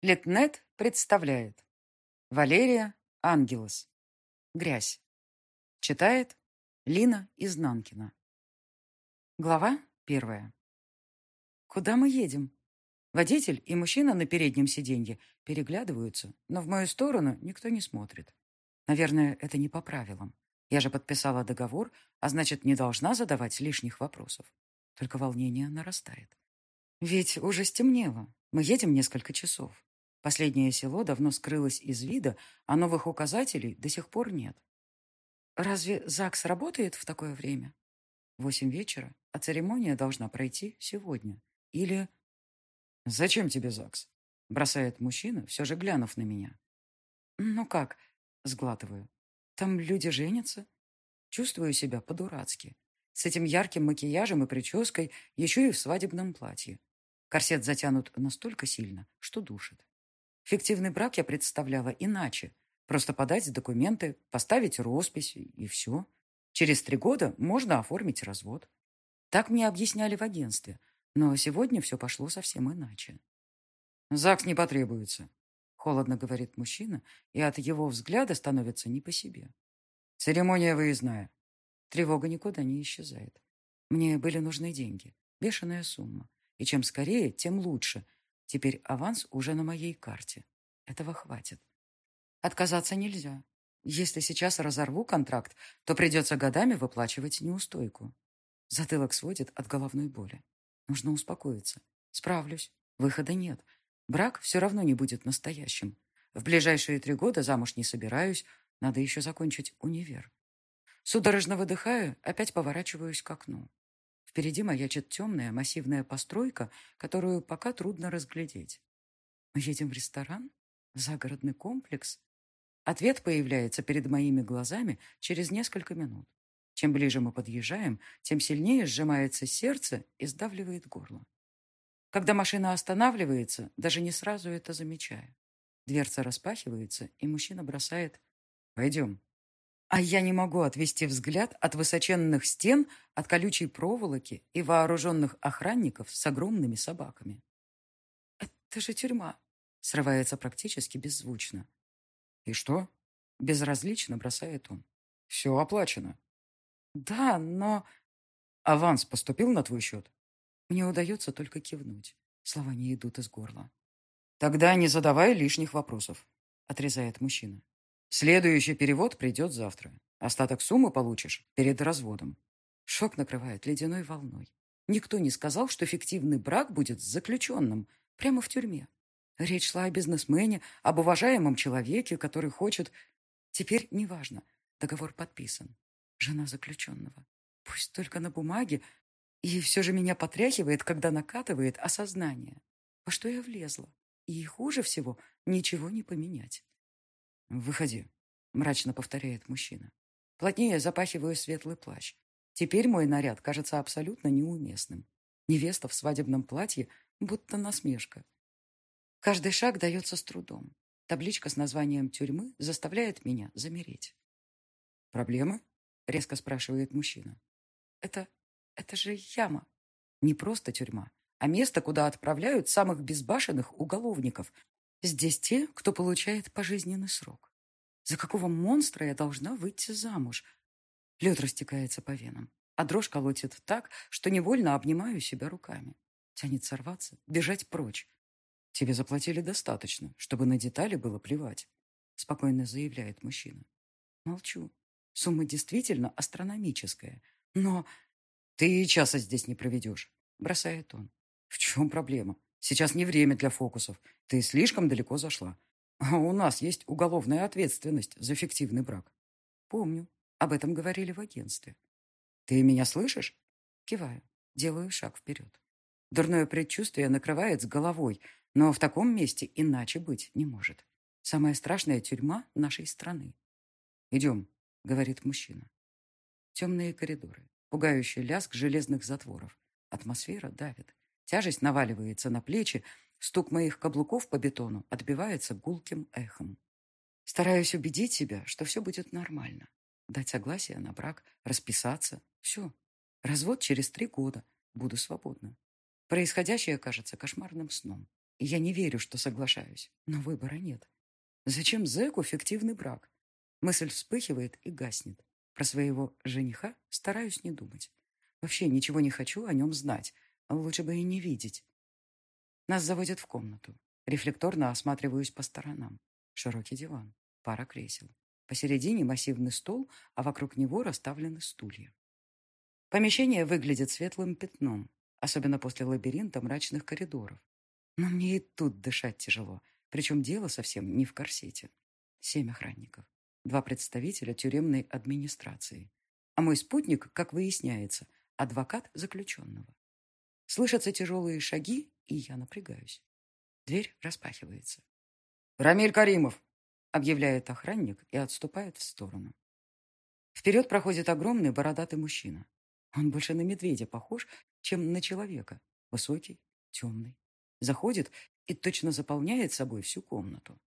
Литнет представляет. Валерия Ангелос. Грязь. Читает Лина Изнанкина. Глава первая. Куда мы едем? Водитель и мужчина на переднем сиденье переглядываются, но в мою сторону никто не смотрит. Наверное, это не по правилам. Я же подписала договор, а значит, не должна задавать лишних вопросов. Только волнение нарастает. Ведь уже стемнело. Мы едем несколько часов. Последнее село давно скрылось из вида, а новых указателей до сих пор нет. Разве ЗАГС работает в такое время? Восемь вечера, а церемония должна пройти сегодня. Или... «Зачем тебе ЗАГС?» — бросает мужчина, все же глянув на меня. «Ну как?» — сглатываю. «Там люди женятся?» Чувствую себя по-дурацки. С этим ярким макияжем и прической, еще и в свадебном платье. Корсет затянут настолько сильно, что душит. Фиктивный брак я представляла иначе. Просто подать документы, поставить роспись и все. Через три года можно оформить развод. Так мне объясняли в агентстве. Но сегодня все пошло совсем иначе. «ЗАГС не потребуется», — холодно говорит мужчина, и от его взгляда становится не по себе. «Церемония выездная». Тревога никуда не исчезает. Мне были нужны деньги. Бешеная сумма. И чем скорее, тем лучше — Теперь аванс уже на моей карте. Этого хватит. Отказаться нельзя. Если сейчас разорву контракт, то придется годами выплачивать неустойку. Затылок сводит от головной боли. Нужно успокоиться. Справлюсь. Выхода нет. Брак все равно не будет настоящим. В ближайшие три года замуж не собираюсь. Надо еще закончить универ. Судорожно выдыхаю, опять поворачиваюсь к окну. Впереди маячит темная массивная постройка, которую пока трудно разглядеть. Мы едем в ресторан? В загородный комплекс? Ответ появляется перед моими глазами через несколько минут. Чем ближе мы подъезжаем, тем сильнее сжимается сердце и сдавливает горло. Когда машина останавливается, даже не сразу это замечаю. Дверца распахивается, и мужчина бросает «Пойдем». А я не могу отвести взгляд от высоченных стен, от колючей проволоки и вооруженных охранников с огромными собаками. «Это же тюрьма!» — срывается практически беззвучно. «И что?» — безразлично бросает он. «Все оплачено». «Да, но...» «Аванс поступил на твой счет?» Мне удается только кивнуть. Слова не идут из горла. «Тогда не задавай лишних вопросов», — отрезает мужчина. Следующий перевод придет завтра. Остаток суммы получишь перед разводом. Шок накрывает ледяной волной. Никто не сказал, что фиктивный брак будет с заключенным, прямо в тюрьме. Речь шла о бизнесмене, об уважаемом человеке, который хочет... Теперь неважно. Договор подписан. Жена заключенного. Пусть только на бумаге. И все же меня потряхивает, когда накатывает осознание. Во что я влезла? И хуже всего ничего не поменять. «Выходи», — мрачно повторяет мужчина. Плотнее запахиваю светлый плащ. Теперь мой наряд кажется абсолютно неуместным. Невеста в свадебном платье, будто насмешка. Каждый шаг дается с трудом. Табличка с названием тюрьмы заставляет меня замереть. «Проблемы?» — резко спрашивает мужчина. «Это... это же яма. Не просто тюрьма, а место, куда отправляют самых безбашенных уголовников, Здесь те, кто получает пожизненный срок. За какого монстра я должна выйти замуж? Лед растекается по венам, а дрожь колотит так, что невольно обнимаю себя руками. Тянет сорваться, бежать прочь. Тебе заплатили достаточно, чтобы на детали было плевать, спокойно заявляет мужчина. Молчу. Сумма действительно астрономическая, но... Ты и часа здесь не проведешь, бросает он. В чем проблема? Сейчас не время для фокусов. Ты слишком далеко зашла. А у нас есть уголовная ответственность за фиктивный брак. Помню. Об этом говорили в агентстве. Ты меня слышишь? Киваю. Делаю шаг вперед. Дурное предчувствие накрывает с головой, но в таком месте иначе быть не может. Самая страшная тюрьма нашей страны. «Идем», — говорит мужчина. Темные коридоры, пугающий лязг железных затворов. Атмосфера давит. Тяжесть наваливается на плечи, стук моих каблуков по бетону отбивается гулким эхом. Стараюсь убедить себя, что все будет нормально. Дать согласие на брак, расписаться. Все. Развод через три года. Буду свободна. Происходящее кажется кошмарным сном. И я не верю, что соглашаюсь, но выбора нет. Зачем зэку фиктивный брак? Мысль вспыхивает и гаснет. Про своего жениха стараюсь не думать. Вообще ничего не хочу о нем знать, лучше бы и не видеть. Нас заводят в комнату. Рефлекторно осматриваюсь по сторонам. Широкий диван, пара кресел. Посередине массивный стол, а вокруг него расставлены стулья. Помещение выглядит светлым пятном, особенно после лабиринта мрачных коридоров. Но мне и тут дышать тяжело, причем дело совсем не в корсете. Семь охранников, два представителя тюремной администрации. А мой спутник, как выясняется, адвокат заключенного. Слышатся тяжелые шаги, и я напрягаюсь. Дверь распахивается. «Рамиль Каримов!» — объявляет охранник и отступает в сторону. Вперед проходит огромный бородатый мужчина. Он больше на медведя похож, чем на человека. Высокий, темный. Заходит и точно заполняет собой всю комнату.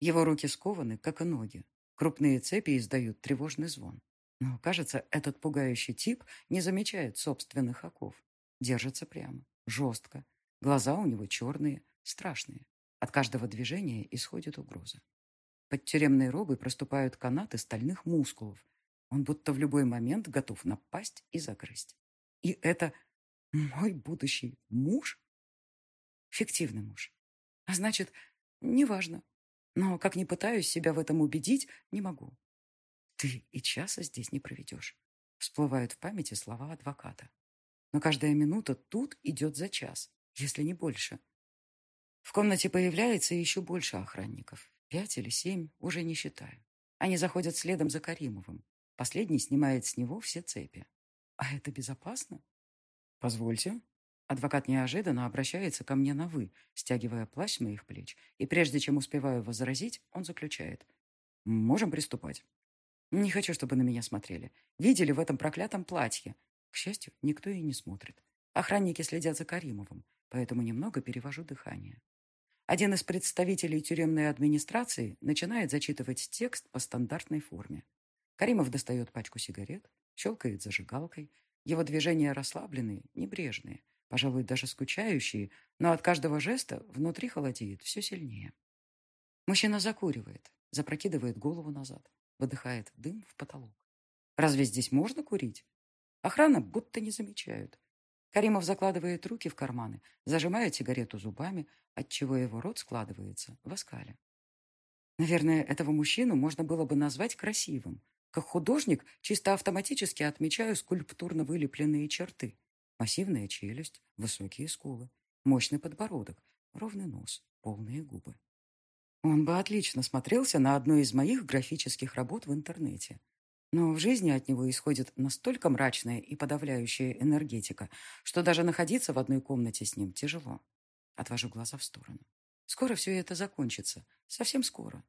Его руки скованы, как и ноги. Крупные цепи издают тревожный звон. Но, кажется, этот пугающий тип не замечает собственных оков. Держится прямо, жестко. Глаза у него черные, страшные. От каждого движения исходит угроза. Под тюремной робой проступают канаты стальных мускулов. Он будто в любой момент готов напасть и загрызть. И это мой будущий муж? Фиктивный муж. А значит, неважно. Но как ни пытаюсь себя в этом убедить, не могу. Ты и часа здесь не проведешь. Всплывают в памяти слова адвоката. Но каждая минута тут идет за час, если не больше. В комнате появляется еще больше охранников. Пять или семь, уже не считаю. Они заходят следом за Каримовым. Последний снимает с него все цепи. А это безопасно? Позвольте. Адвокат неожиданно обращается ко мне на «вы», стягивая плащ с моих плеч, и прежде чем успеваю возразить, он заключает. «Можем приступать». Не хочу, чтобы на меня смотрели. Видели в этом проклятом платье. К счастью, никто и не смотрит. Охранники следят за Каримовым, поэтому немного перевожу дыхание. Один из представителей тюремной администрации начинает зачитывать текст по стандартной форме. Каримов достает пачку сигарет, щелкает зажигалкой. Его движения расслабленные, небрежные, пожалуй, даже скучающие, но от каждого жеста внутри холодеет все сильнее. Мужчина закуривает, запрокидывает голову назад, выдыхает дым в потолок. Разве здесь можно курить? Охрана будто не замечают. Каримов закладывает руки в карманы, зажимает сигарету зубами, отчего его рот складывается в оскале. Наверное, этого мужчину можно было бы назвать красивым. Как художник чисто автоматически отмечаю скульптурно вылепленные черты. Массивная челюсть, высокие скулы, мощный подбородок, ровный нос, полные губы. Он бы отлично смотрелся на одной из моих графических работ в интернете. Но в жизни от него исходит настолько мрачная и подавляющая энергетика, что даже находиться в одной комнате с ним тяжело. Отвожу глаза в сторону. Скоро все это закончится. Совсем скоро.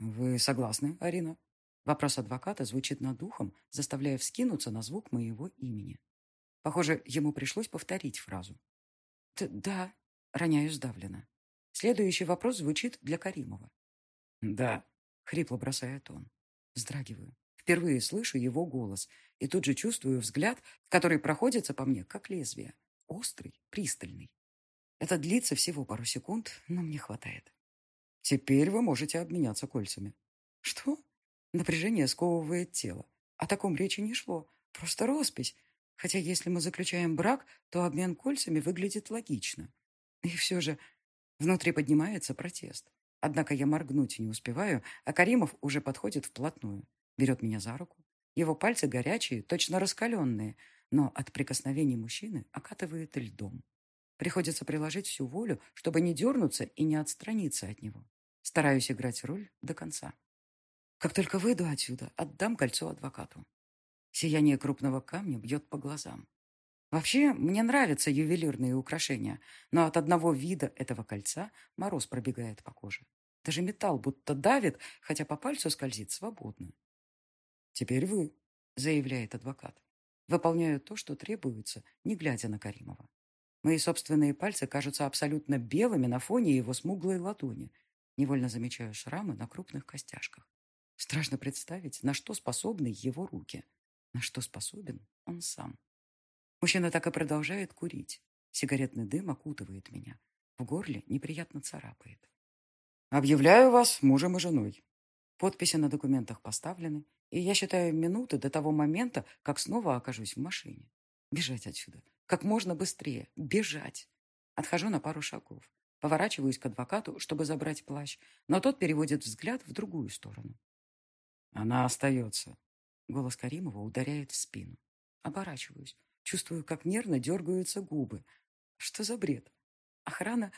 Вы согласны, Арина? Вопрос адвоката звучит над ухом, заставляя вскинуться на звук моего имени. Похоже, ему пришлось повторить фразу. «Да», — роняю сдавленно. Следующий вопрос звучит для Каримова. «Да», — хрипло бросает он. Вздрагиваю. Впервые слышу его голос и тут же чувствую взгляд, который проходится по мне, как лезвие. Острый, пристальный. Это длится всего пару секунд, но мне хватает. Теперь вы можете обменяться кольцами. Что? Напряжение сковывает тело. О таком речи не шло. Просто роспись. Хотя если мы заключаем брак, то обмен кольцами выглядит логично. И все же Внутри поднимается протест. Однако я моргнуть не успеваю, а Каримов уже подходит вплотную. Берет меня за руку. Его пальцы горячие, точно раскаленные, но от прикосновений мужчины окатывает льдом. Приходится приложить всю волю, чтобы не дернуться и не отстраниться от него. Стараюсь играть роль до конца. Как только выйду отсюда, отдам кольцо адвокату. Сияние крупного камня бьет по глазам. Вообще, мне нравятся ювелирные украшения, но от одного вида этого кольца мороз пробегает по коже. Даже металл будто давит, хотя по пальцу скользит свободно. «Теперь вы», — заявляет адвокат. Выполняю то, что требуется, не глядя на Каримова. Мои собственные пальцы кажутся абсолютно белыми на фоне его смуглой ладони. Невольно замечаю шрамы на крупных костяшках. Страшно представить, на что способны его руки. На что способен он сам. Мужчина так и продолжает курить. Сигаретный дым окутывает меня. В горле неприятно царапает. «Объявляю вас мужем и женой». Подписи на документах поставлены, и я считаю минуты до того момента, как снова окажусь в машине. Бежать отсюда. Как можно быстрее. Бежать. Отхожу на пару шагов. Поворачиваюсь к адвокату, чтобы забрать плащ, но тот переводит взгляд в другую сторону. Она остается. Голос Каримова ударяет в спину. Оборачиваюсь. Чувствую, как нервно дергаются губы. Что за бред? Охрана...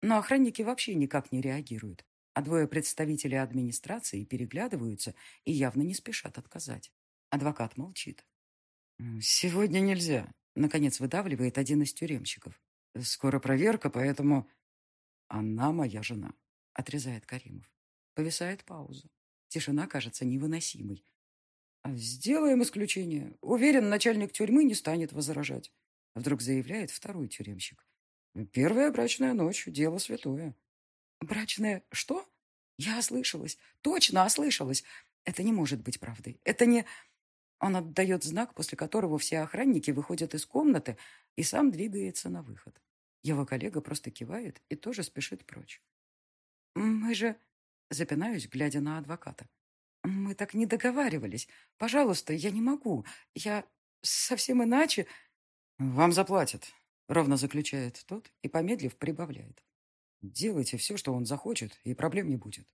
Но охранники вообще никак не реагируют а двое представителей администрации переглядываются и явно не спешат отказать. Адвокат молчит. «Сегодня нельзя», — наконец выдавливает один из тюремщиков. «Скоро проверка, поэтому...» «Она моя жена», — отрезает Каримов. Повисает пауза. Тишина кажется невыносимой. «Сделаем исключение. Уверен, начальник тюрьмы не станет возражать», — вдруг заявляет второй тюремщик. «Первая брачная ночь — дело святое». Брачная что? Я ослышалась. Точно ослышалась. Это не может быть правдой. Это не... Он отдает знак, после которого все охранники выходят из комнаты и сам двигается на выход. Его коллега просто кивает и тоже спешит прочь. «Мы же...» Запинаюсь, глядя на адвоката. «Мы так не договаривались. Пожалуйста, я не могу. Я совсем иначе...» «Вам заплатят», — ровно заключает тот и, помедлив, прибавляет. Делайте все, что он захочет, и проблем не будет.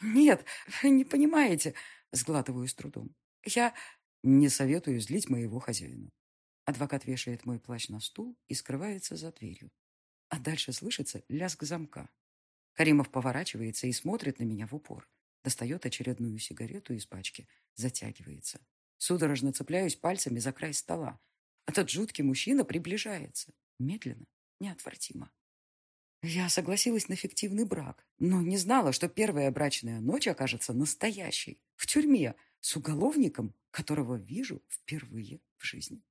Нет, вы не понимаете, сглатываю с трудом. Я не советую злить моего хозяина. Адвокат вешает мой плащ на стул и скрывается за дверью. А дальше слышится лязг замка. Каримов поворачивается и смотрит на меня в упор. Достает очередную сигарету из пачки, затягивается. Судорожно цепляюсь пальцами за край стола. Этот жуткий мужчина приближается. Медленно, неотвратимо. Я согласилась на фиктивный брак, но не знала, что первая брачная ночь окажется настоящей, в тюрьме, с уголовником, которого вижу впервые в жизни.